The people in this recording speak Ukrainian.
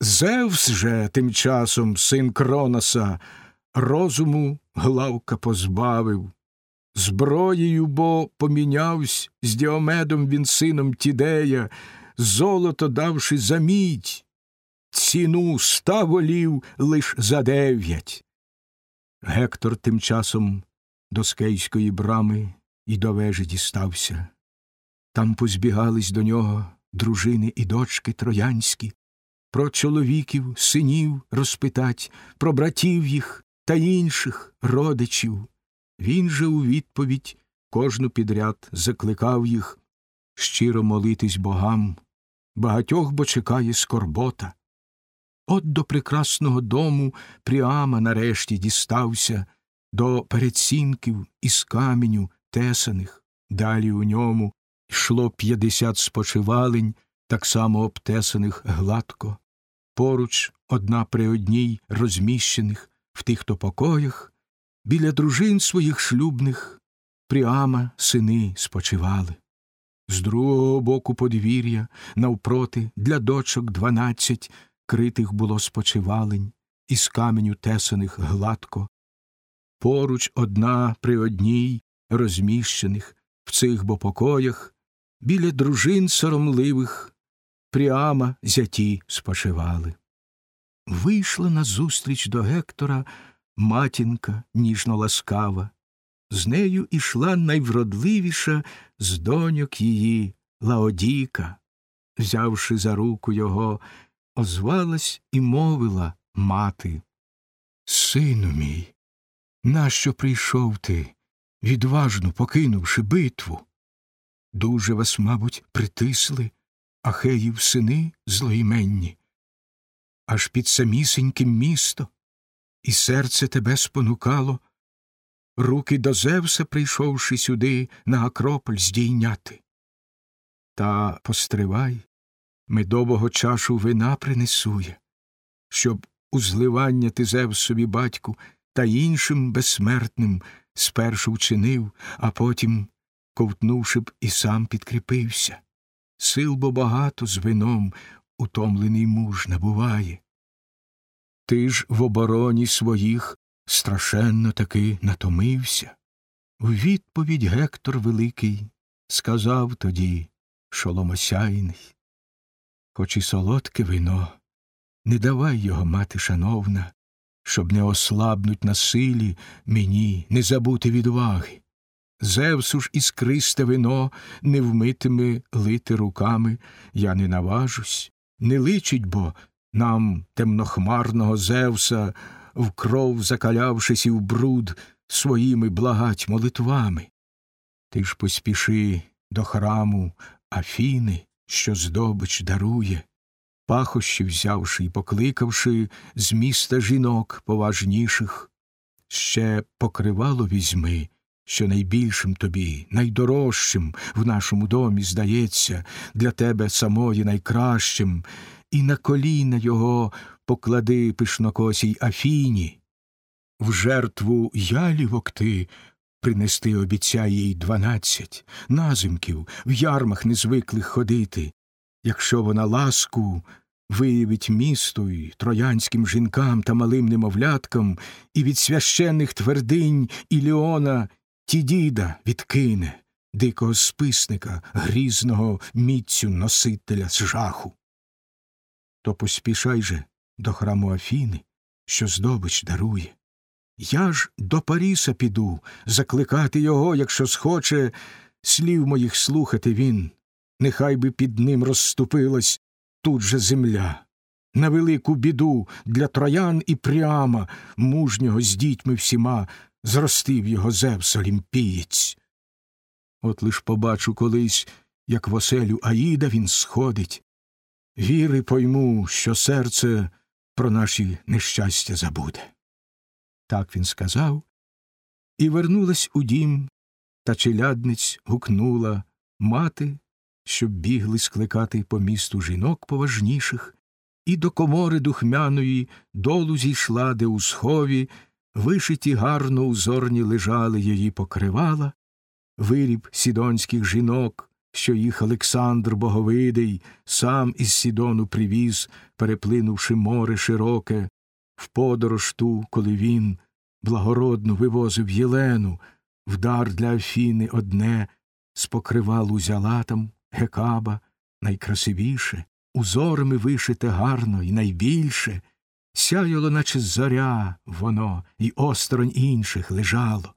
Зевс же тим часом, син Кроноса, розуму главка позбавив, зброєю бо помінявсь з Діомедом він сином Тідея, золото давши за мідь, ціну ста волів лиш за дев'ять. Гектор тим часом до скейської брами і до вежі дістався. Там позбігались до нього дружини і дочки троянські, про чоловіків, синів розпитать, про братів їх та інших родичів. Він же у відповідь кожну підряд закликав їх щиро молитись богам, багатьох бо чекає скорбота. От до прекрасного дому Пріама нарешті дістався, до передсінків із каменю тесаних, далі у ньому йшло п'ятдесят спочивалень, так само обтесаних гладко, поруч одна при одній розміщених в тих то покоях, біля дружин своїх шлюбних Пріама сини спочивали. З другого боку подвір'я, навпроти, для дочок дванадцять критих було спочивалень, із каменю тесаних гладко, поруч одна при одній розміщених в цих бо покоях, біля дружин соромливих прямо зяті спочивали. Вийшла назустріч до Гектора матінка ніжно ласкава, з нею ішла найвродливіша з доньок її Лаодіка, взявши за руку його, озвалась і мовила мати. Сину мій, нащо прийшов ти, відважно покинувши битву? Дуже вас, мабуть, притисли, Ахеїв сини злоіменні, аж під самісіньким місто, і серце тебе спонукало, руки до Зевса, прийшовши сюди, на Акрополь здійняти. Та постривай, медового чашу вина принесує, щоб у зливання ти Зевсові батьку та іншим безсмертним спершу вчинив, а потім, ковтнувши б, і сам підкріпився. Сил бо багато з вином утомлений муж набуває. Ти ж в обороні своїх страшенно таки натомився. В відповідь Гектор Великий сказав тоді шоломосяйний Хоч і солодке вино, не давай його, мати шановна, щоб не ослабнуть на силі мені, не забути відваги. Зевсу ж іскристе вино невмитими лити руками я не наважусь, не личить бо нам темнохмарного Зевса, в кров закалявшись і в бруд своїми благать молитвами. Ти ж поспіши до храму Афіни, що здобич дарує, пахощі взявши і покликавши з міста жінок поважніших, ще покривало візьми що найбільшим тобі, найдорожчим в нашому домі здається, для тебе самої найкращим, і на коліна його поклади пишнокосій Афіні. В жертву ялівок ти принести обіцяє їй дванадцять, назимків в ярмах незвиклих ходити, якщо вона ласку виявить місту й троянським жінкам та малим немовляткам, і від священних твердинь Іліона ті діда відкине дикого списника, грізного міцю носителя з жаху. То поспішай же до храму Афіни, що здобич дарує. Я ж до Паріса піду закликати його, якщо схоче, слів моїх слухати він, нехай би під ним розступилась тут же земля. На велику біду для троян і пряма, мужнього з дітьми всіма, зростив його Зевс олімпієць. От лиш побачу колись, як в оселю Аїда він сходить, віри пойму, що серце про наші нещастя забуде. Так він сказав, і вернулась у дім, та челядниць гукнула мати, щоб бігли скликати по місту жінок поважніших, і до комори духмяної долу зійшла, де у схові вишиті гарно узорні лежали її покривала, виріб сідонських жінок, що їх Олександр Боговидий сам із Сідону привіз, переплинувши море широке, в подорож ту, коли він благородну вивозив Єлену, вдар для Афіни одне, з покривалу взяла там Гекаба, найкрасивіше, узорами вишите гарно і найбільше, сяяло, наче зоря, воно, і осторонь інших лежало.